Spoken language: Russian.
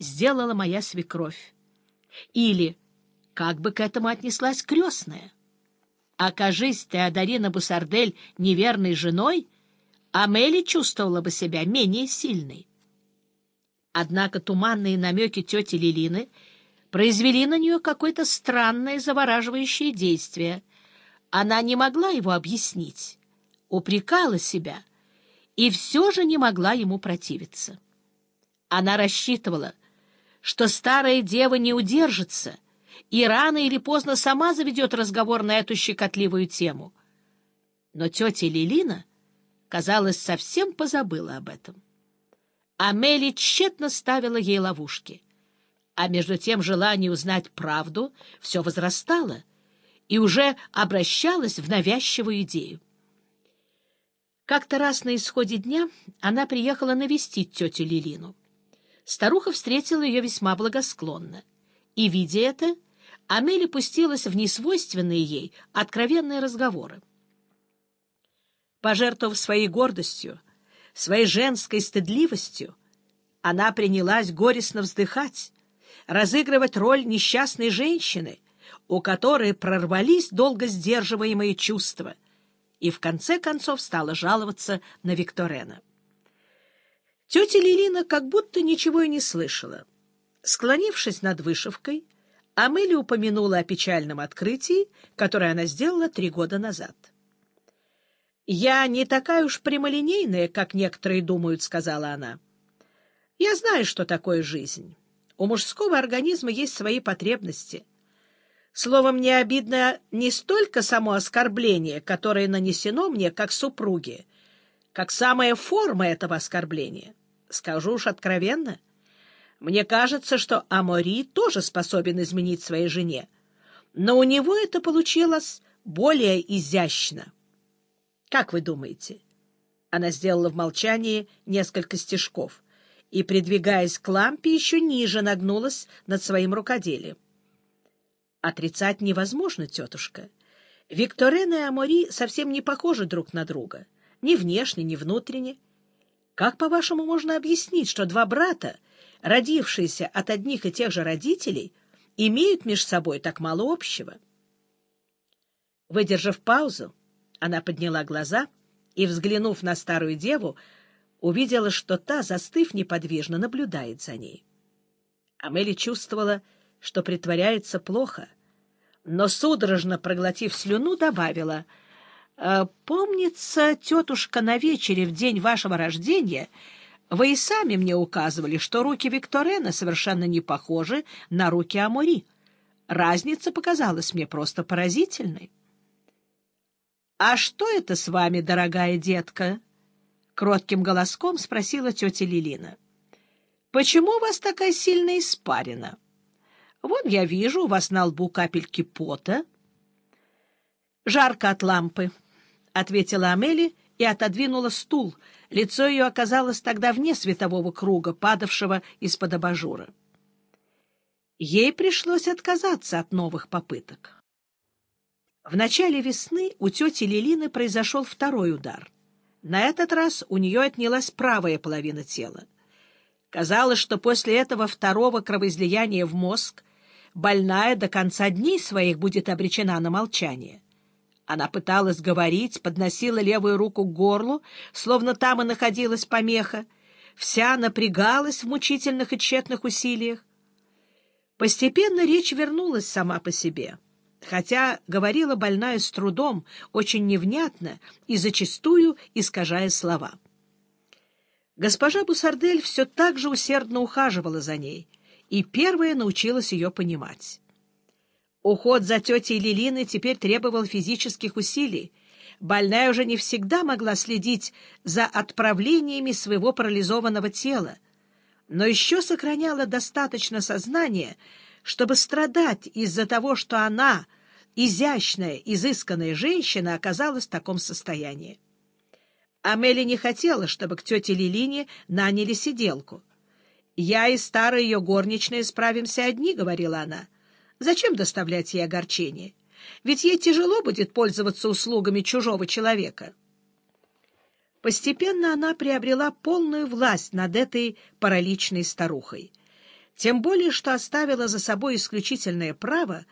сделала моя свекровь. Или как бы к этому отнеслась крестная? Окажись Теодорина Бусардель неверной женой, Амели чувствовала бы себя менее сильной. Однако туманные намеки тети Лилины произвели на нее какое-то странное завораживающее действие. Она не могла его объяснить, упрекала себя и все же не могла ему противиться. Она рассчитывала, что старая дева не удержится и рано или поздно сама заведет разговор на эту щекотливую тему. Но тетя Лилина, казалось, совсем позабыла об этом. Амели тщетно ставила ей ловушки. А между тем желание узнать правду все возрастало и уже обращалось в навязчивую идею. Как-то раз на исходе дня она приехала навестить тетю Лилину. Старуха встретила ее весьма благосклонно. И, видя это, Амели пустилась в несвойственные ей откровенные разговоры. Пожертвовав своей гордостью, своей женской стыдливостью, она принялась горестно вздыхать, разыгрывать роль несчастной женщины, у которой прорвались долго сдерживаемые чувства, и в конце концов стала жаловаться на Викторена. Тетя Лилина как будто ничего и не слышала. Склонившись над вышивкой, Амели упомянула о печальном открытии, которое она сделала три года назад. «Я не такая уж прямолинейная, как некоторые думают», — сказала она. «Я знаю, что такое жизнь. У мужского организма есть свои потребности. Словом, мне обидно не столько само оскорбление, которое нанесено мне как супруге, как самая форма этого оскорбления. Скажу уж откровенно, мне кажется, что Амори тоже способен изменить своей жене, но у него это получилось более изящно». Как вы думаете? Она сделала в молчании несколько стежков и, придвигаясь к лампе, еще ниже нагнулась над своим рукоделием. Отрицать невозможно, тетушка. Викторена и Амори совсем не похожи друг на друга, ни внешне, ни внутренне. Как, по-вашему, можно объяснить, что два брата, родившиеся от одних и тех же родителей, имеют между собой так мало общего? Выдержав паузу, она подняла глаза и, взглянув на старую деву, увидела, что та, застыв неподвижно, наблюдает за ней. Амели чувствовала, что притворяется плохо, но, судорожно проглотив слюну, добавила, «Э, «Помнится, тетушка, на вечере в день вашего рождения вы и сами мне указывали, что руки Викторена совершенно не похожи на руки Амори. Разница показалась мне просто поразительной». «А что это с вами, дорогая детка?» — кротким голоском спросила тетя Лилина. «Почему у вас такая сильная испарина? Вон я вижу, у вас на лбу капельки пота». «Жарко от лампы», — ответила Амели и отодвинула стул. Лицо ее оказалось тогда вне светового круга, падавшего из-под абажура. Ей пришлось отказаться от новых попыток. В начале весны у тети Лилины произошел второй удар. На этот раз у нее отнялась правая половина тела. Казалось, что после этого второго кровоизлияния в мозг больная до конца дней своих будет обречена на молчание. Она пыталась говорить, подносила левую руку к горлу, словно там и находилась помеха, вся напрягалась в мучительных и тщетных усилиях. Постепенно речь вернулась сама по себе — хотя говорила больная с трудом, очень невнятно и зачастую искажая слова. Госпожа Бусардель все так же усердно ухаживала за ней и первая научилась ее понимать. Уход за тетей Лилиной теперь требовал физических усилий. Больная уже не всегда могла следить за отправлениями своего парализованного тела, но еще сохраняла достаточно сознания, чтобы страдать из-за того, что она, изящная, изысканная женщина, оказалась в таком состоянии. Амели не хотела, чтобы к тете Лилине наняли сиделку. «Я и старая ее горничная справимся одни», — говорила она. «Зачем доставлять ей огорчение? Ведь ей тяжело будет пользоваться услугами чужого человека». Постепенно она приобрела полную власть над этой параличной старухой — тем более что оставила за собой исключительное право